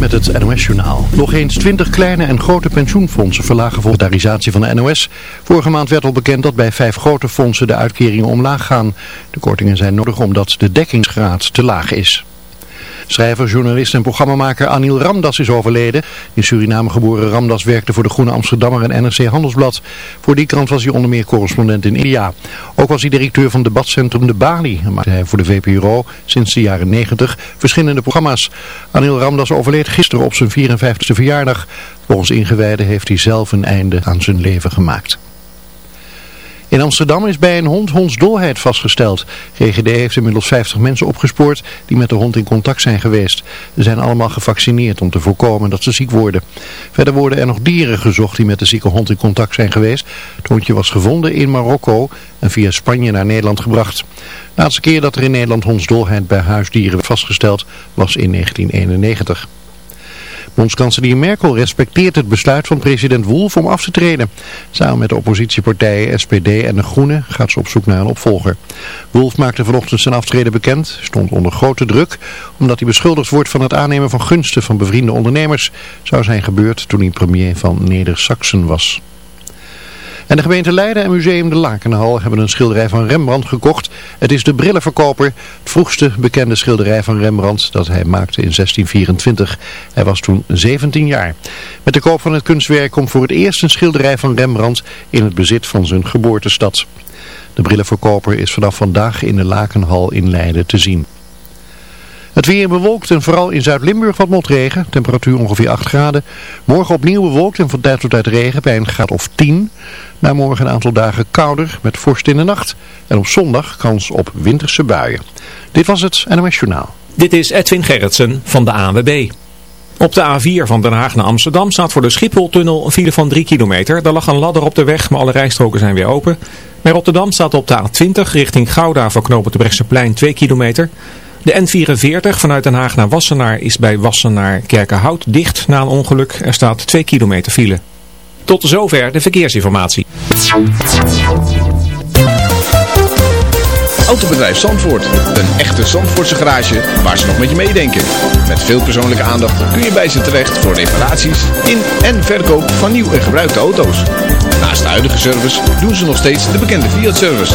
met het NOS-journaal. Nog eens 20 kleine en grote pensioenfondsen verlagen voor de van de NOS. Vorige maand werd al bekend dat bij vijf grote fondsen de uitkeringen omlaag gaan. De kortingen zijn nodig omdat de dekkingsgraad te laag is. Schrijver, journalist en programmamaker Anil Ramdas is overleden. In Suriname geboren Ramdas werkte voor de Groene Amsterdammer en NRC Handelsblad. Voor die krant was hij onder meer correspondent in India. Ook was hij directeur van debatcentrum De Bali. En maakte hij voor de VPRO sinds de jaren 90 verschillende programma's. Anil Ramdas overleed gisteren op zijn 54e verjaardag. Volgens ingewijden heeft hij zelf een einde aan zijn leven gemaakt. In Amsterdam is bij een hond hondsdolheid vastgesteld. GGD heeft inmiddels 50 mensen opgespoord die met de hond in contact zijn geweest. Ze zijn allemaal gevaccineerd om te voorkomen dat ze ziek worden. Verder worden er nog dieren gezocht die met de zieke hond in contact zijn geweest. Het hondje was gevonden in Marokko en via Spanje naar Nederland gebracht. De laatste keer dat er in Nederland hondsdolheid bij huisdieren werd vastgesteld was in 1991. Bondskanselier Merkel respecteert het besluit van president Wolf om af te treden. Samen met de oppositiepartijen SPD en de Groenen gaat ze op zoek naar een opvolger. Wolf maakte vanochtend zijn aftreden bekend, stond onder grote druk, omdat hij beschuldigd wordt van het aannemen van gunsten van bevriende ondernemers. Zou zijn gebeurd toen hij premier van Neder-Saxen was. En de gemeente Leiden en Museum de Lakenhal hebben een schilderij van Rembrandt gekocht. Het is de brillenverkoper, het vroegste bekende schilderij van Rembrandt dat hij maakte in 1624. Hij was toen 17 jaar. Met de koop van het kunstwerk komt voor het eerst een schilderij van Rembrandt in het bezit van zijn geboortestad. De brillenverkoper is vanaf vandaag in de Lakenhal in Leiden te zien. Het weer bewolkt en vooral in Zuid-Limburg wat motregen. Temperatuur ongeveer 8 graden. Morgen opnieuw bewolkt en van tijd tot tijd regen bij een graad of 10. Na morgen een aantal dagen kouder met vorst in de nacht. En op zondag kans op winterse buien. Dit was het NOS Journaal. Dit is Edwin Gerritsen van de ANWB. Op de A4 van Den Haag naar Amsterdam staat voor de Schipholtunnel een file van 3 kilometer. Daar lag een ladder op de weg, maar alle rijstroken zijn weer open. Bij Rotterdam staat op de A20 richting Gouda voor knopen de plein 2 kilometer. De N44 vanuit Den Haag naar Wassenaar is bij Wassenaar Kerkenhout dicht na een ongeluk. Er staat 2 kilometer file. Tot zover de verkeersinformatie. Autobedrijf Zandvoort. Een echte Zandvoortse garage waar ze nog met je meedenken. Met veel persoonlijke aandacht kun je bij ze terecht voor reparaties in en verkoop van nieuw en gebruikte auto's. Naast de huidige service doen ze nog steeds de bekende Fiat-service.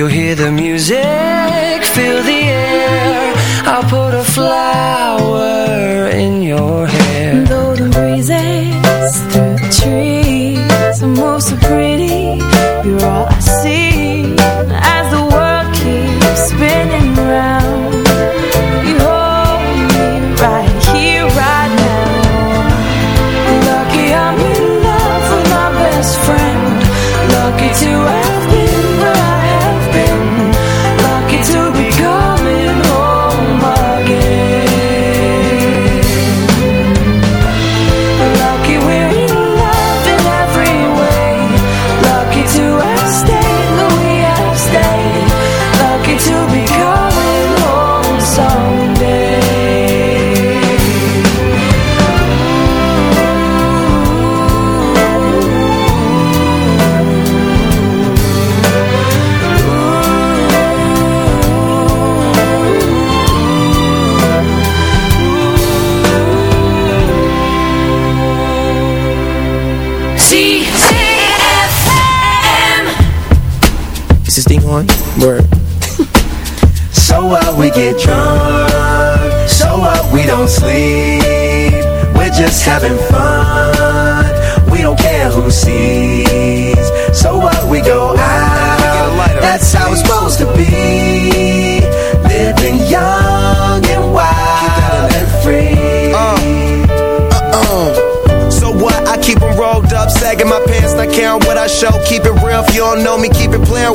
You'll hear the music, get drunk, so what we don't sleep. We're just having fun, we don't care who sees. So what we go out, that's how it's supposed to be. Living young and wild and free. Uh, so what? I keep rolled up, sagging my pants, not caring what I show. Keep it real, if you don't know me, keep it playing.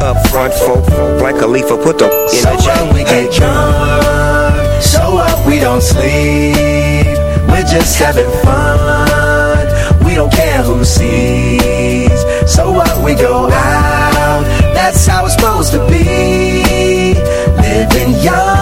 Up front, folk, like a leaf, put the in So chain. what we get drunk, so what we don't sleep. We're just having fun, we don't care who sees. So what we go out, that's how it's supposed to be. Living young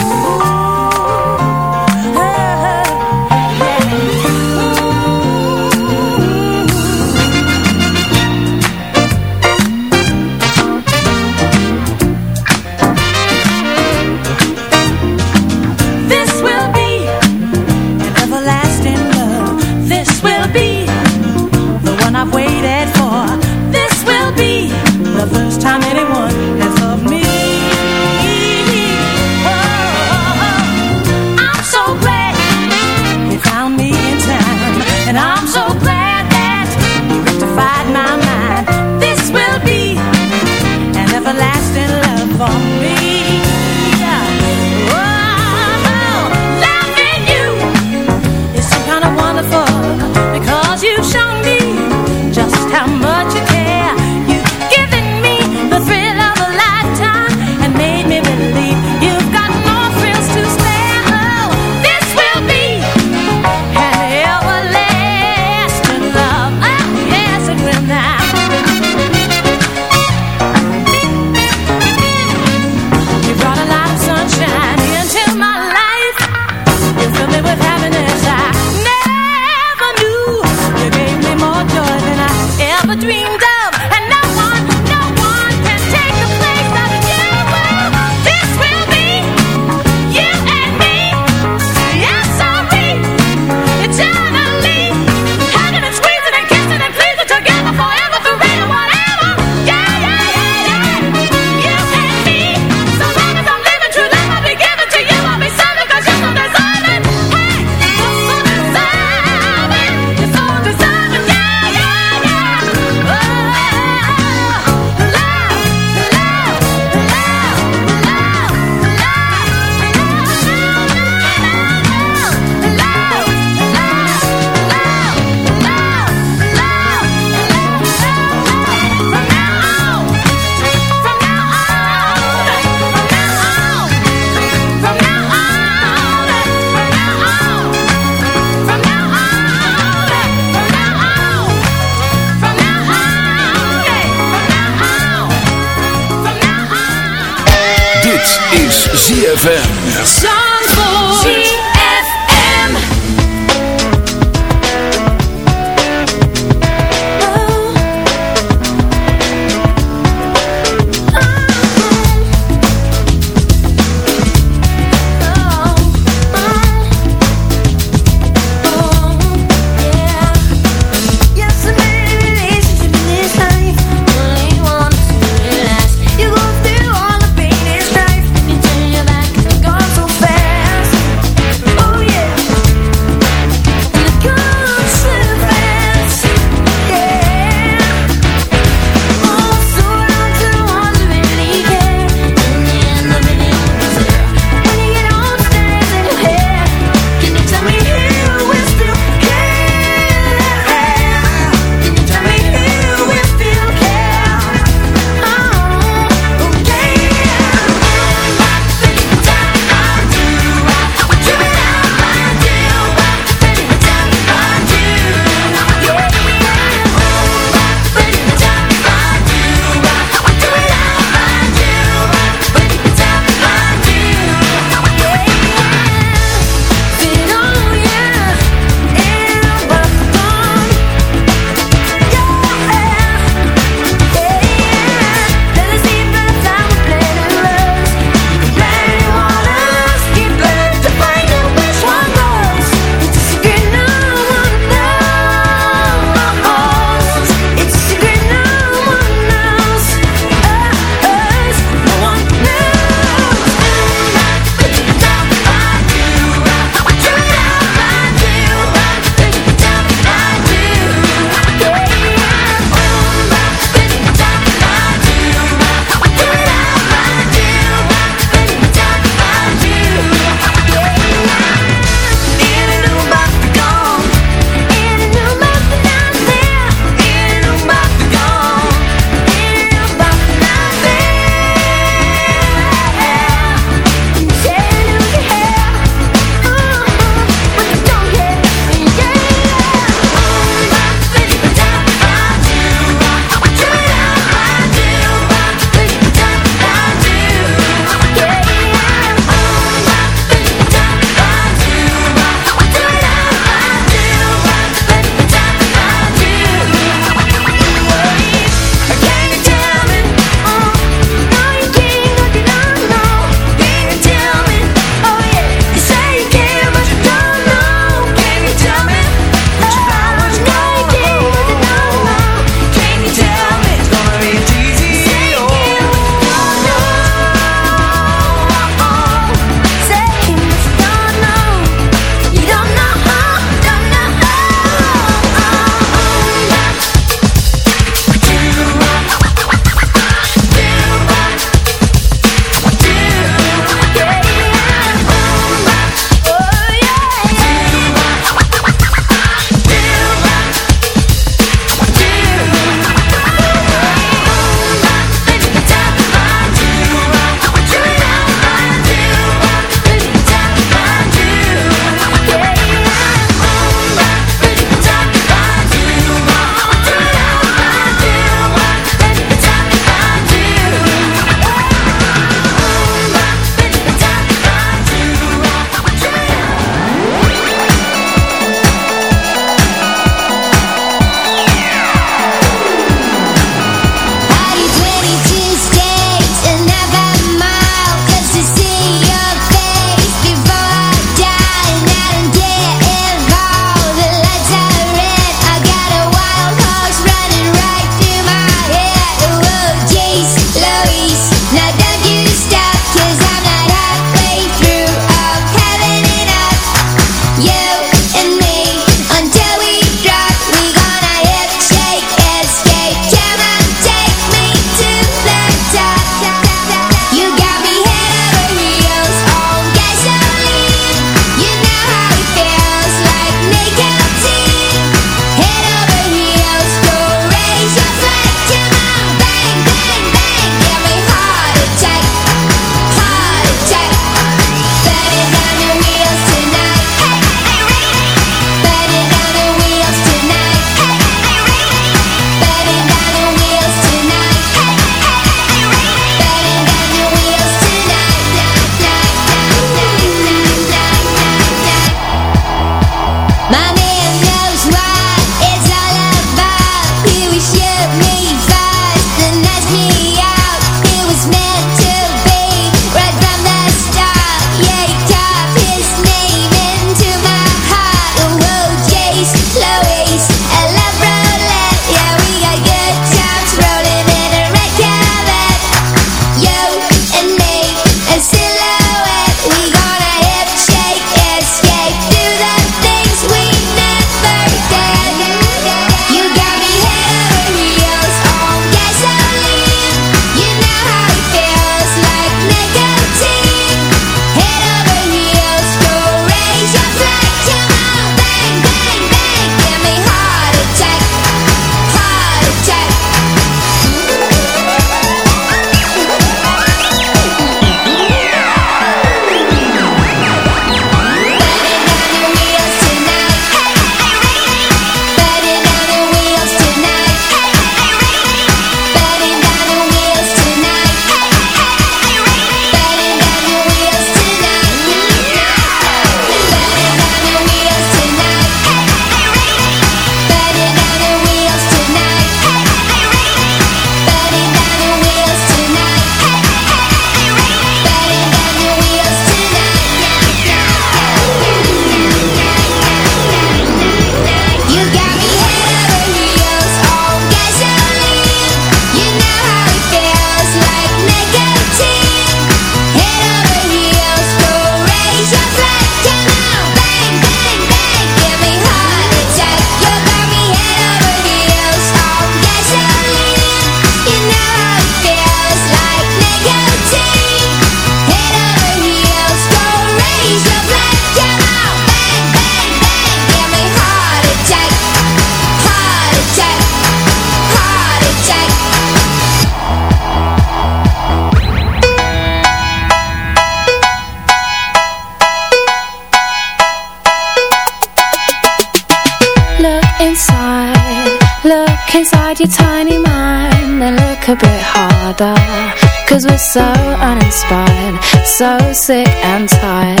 sick and tired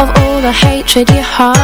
of all the hatred you hide.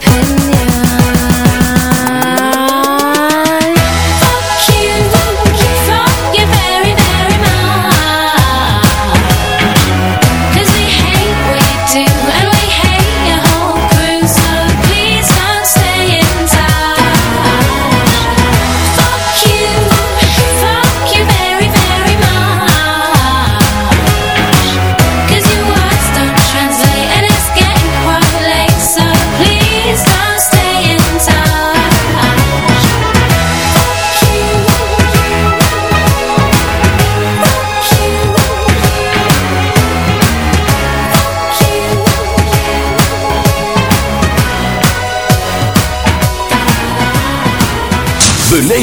陪你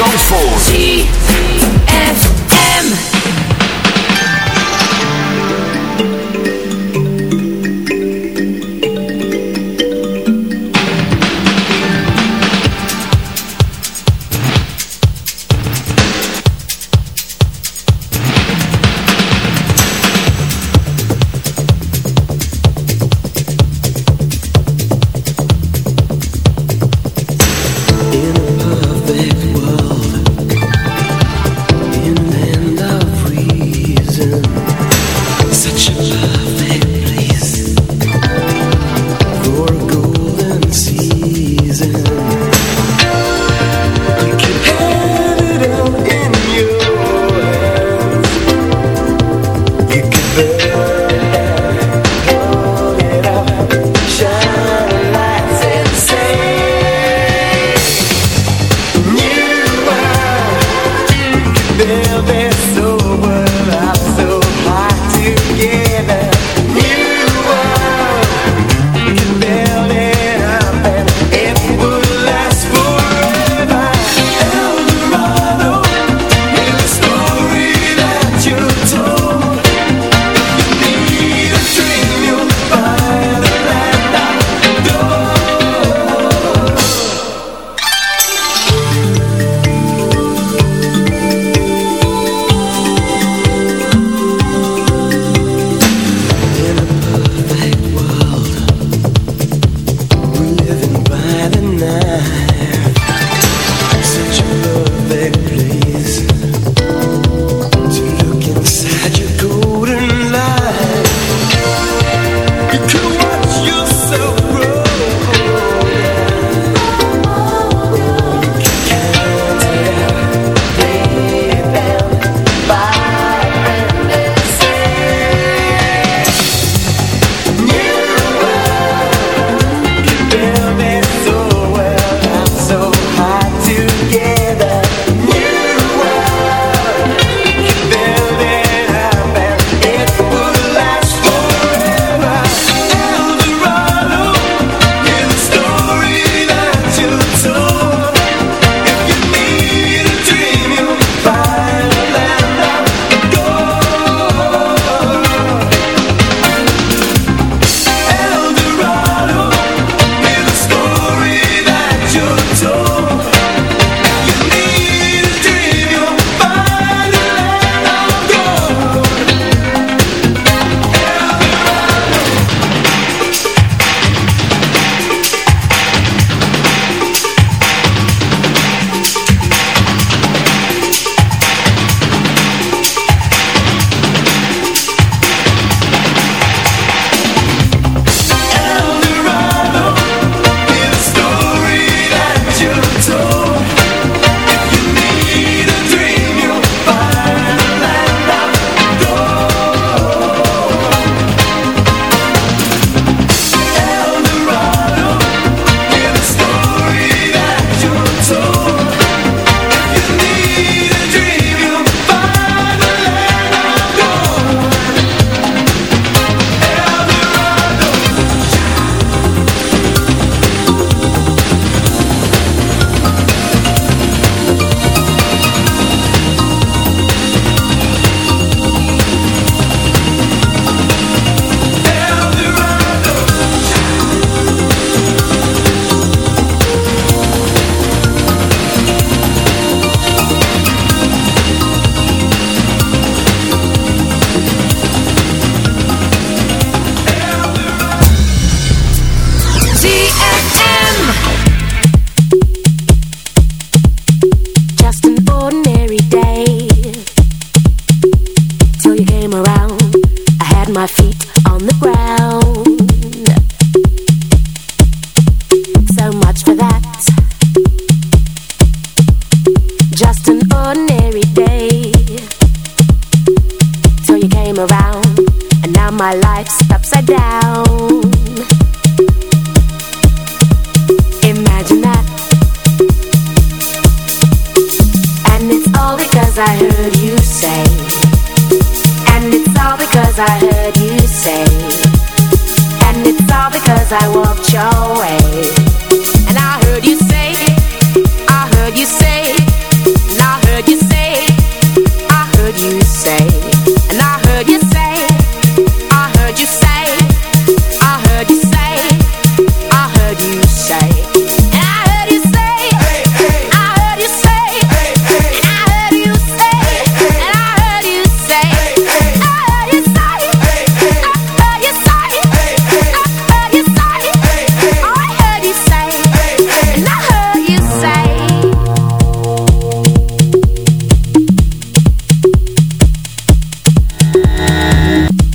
Zandvoort.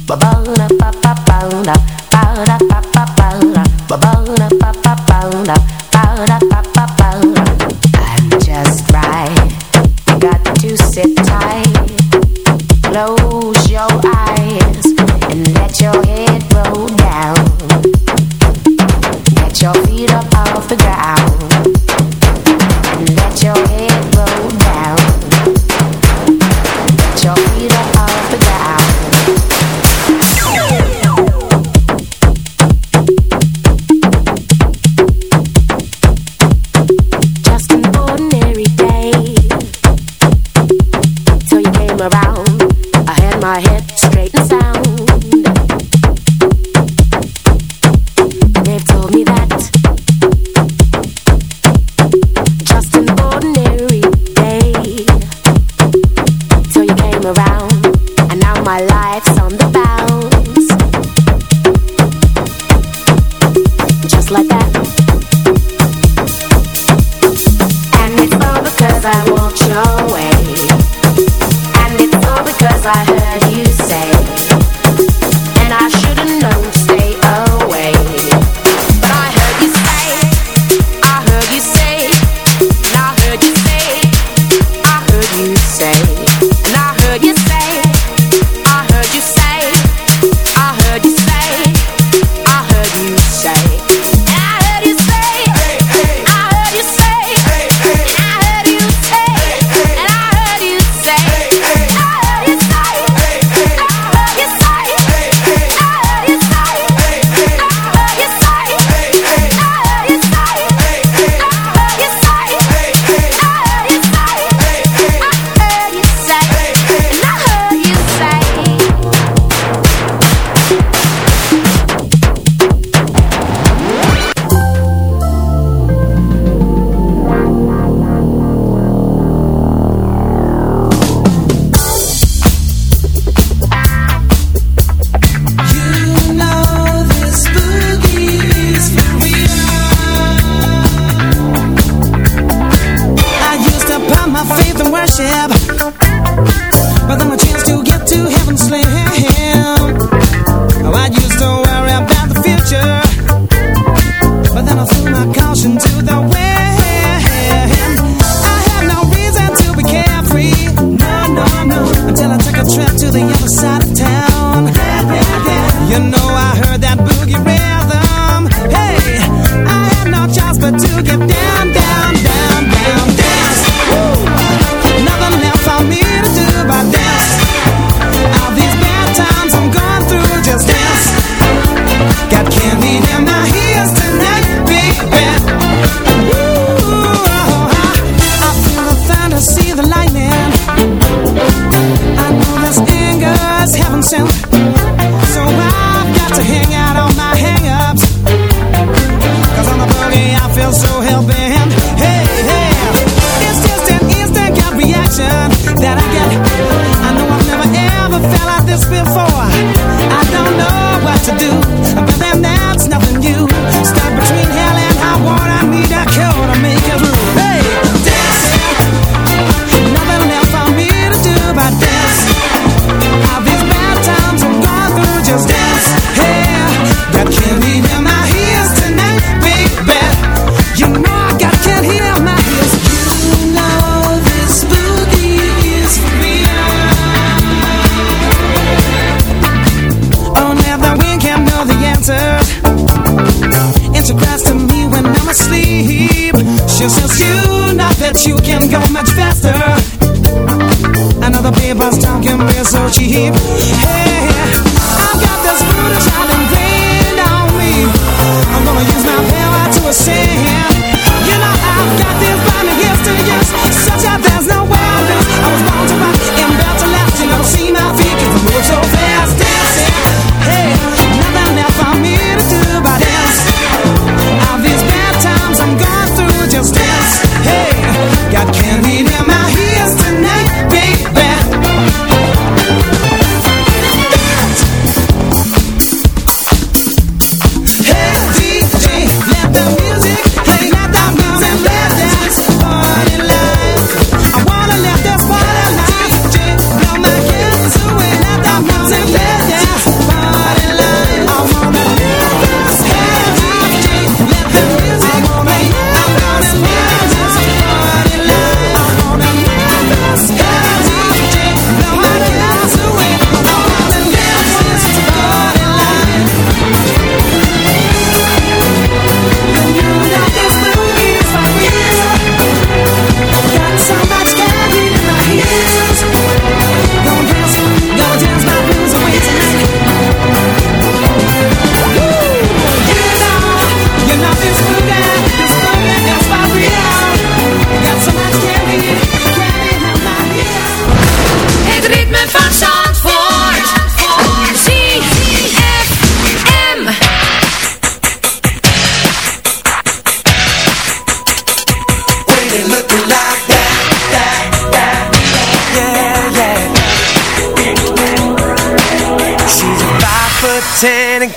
ba ba na ba ba ba na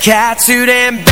catsuit and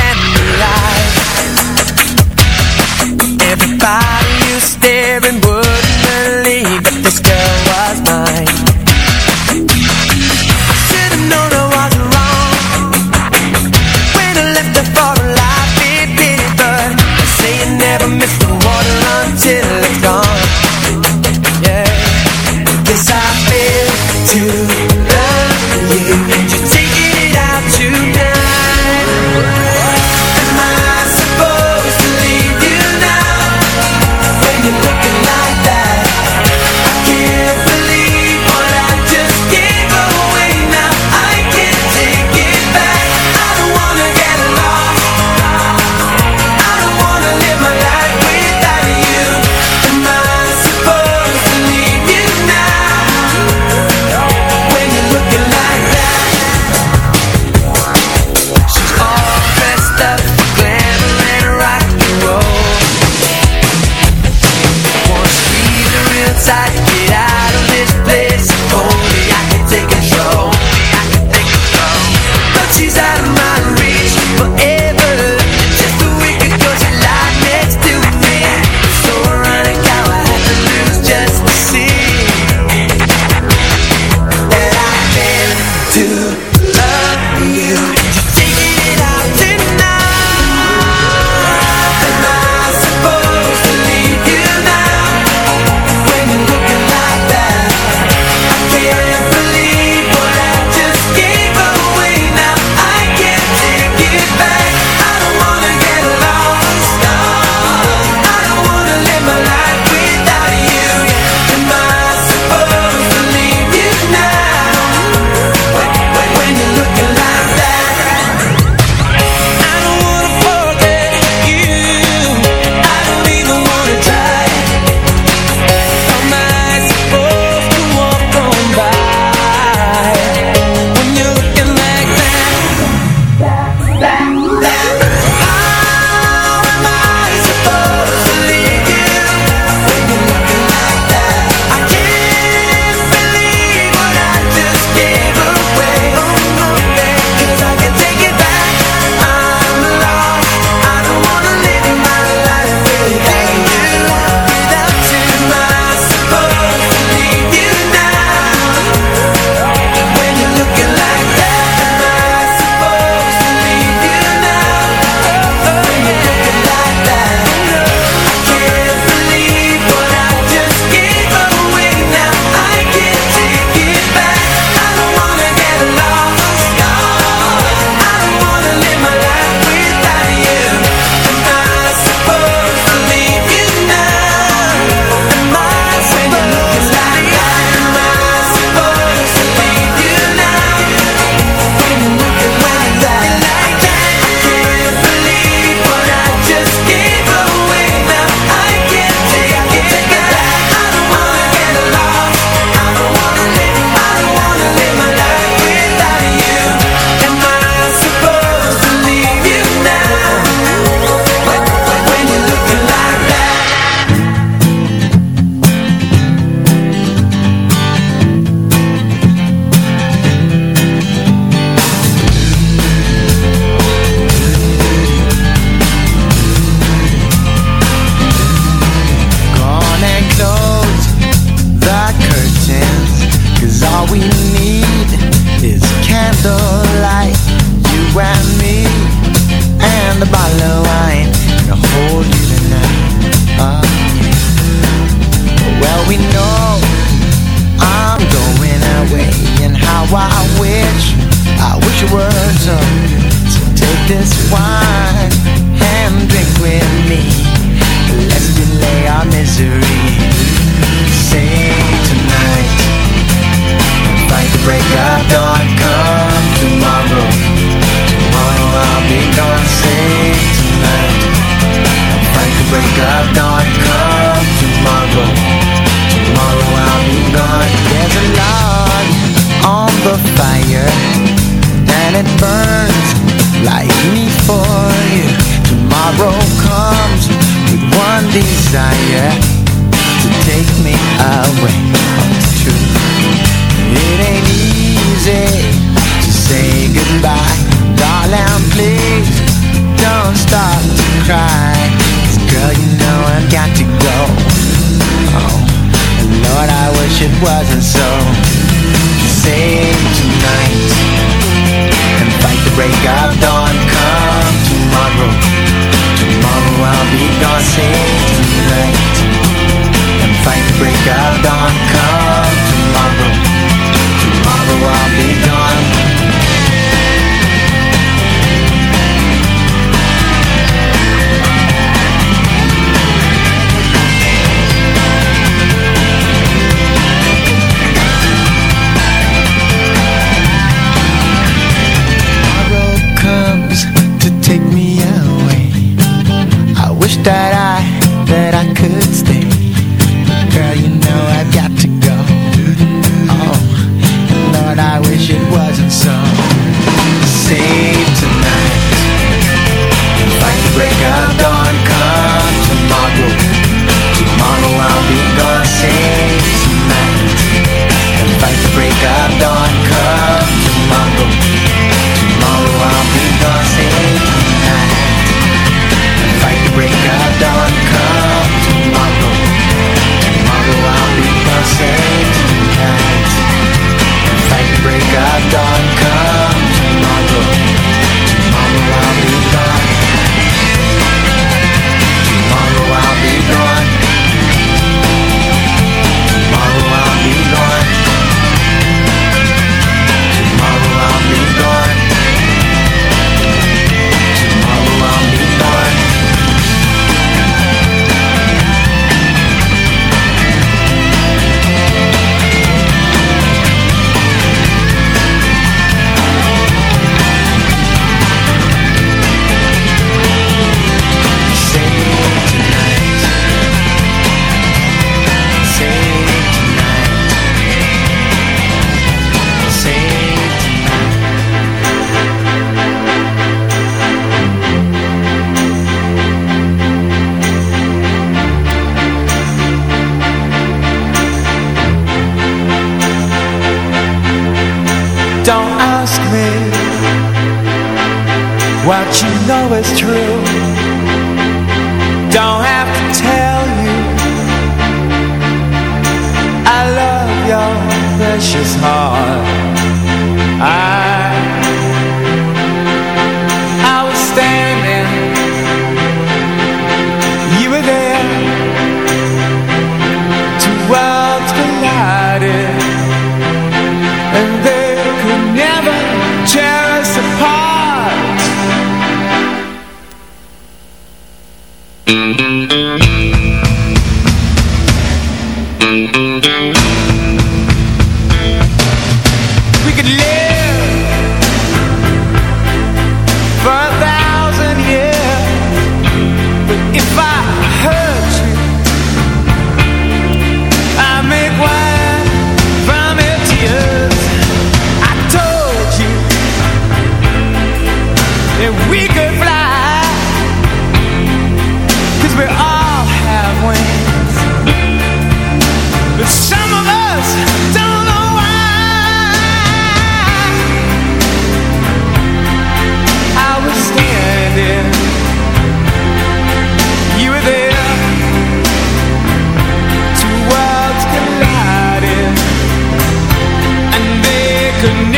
could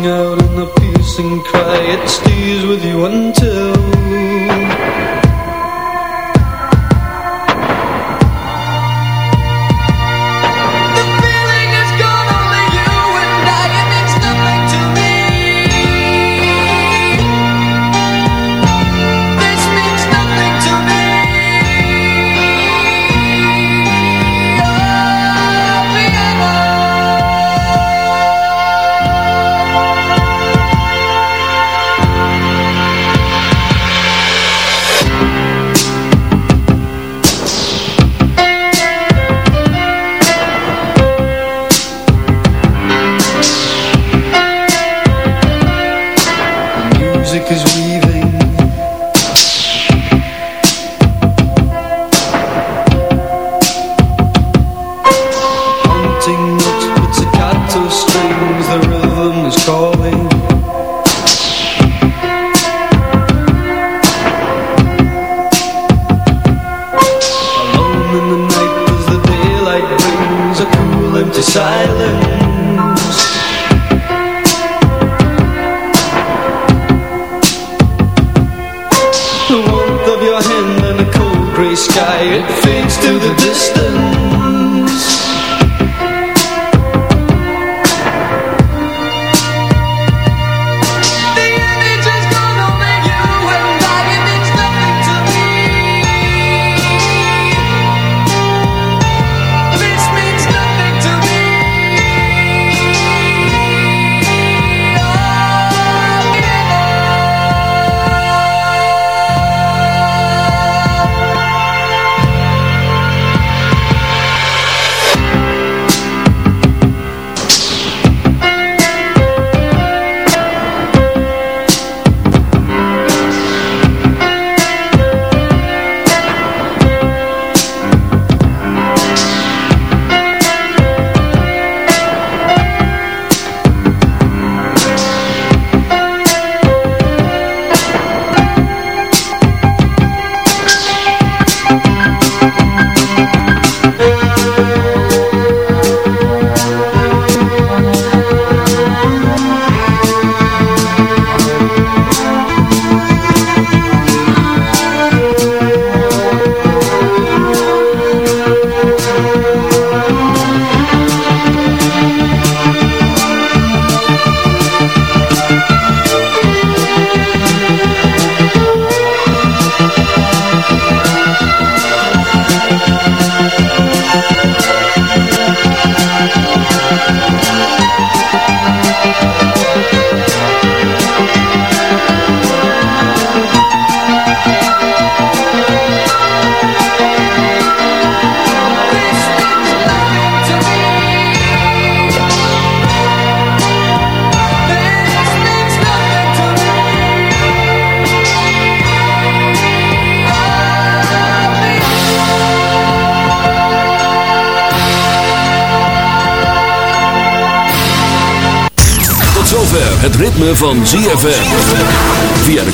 out in a piercing cry It stays with you until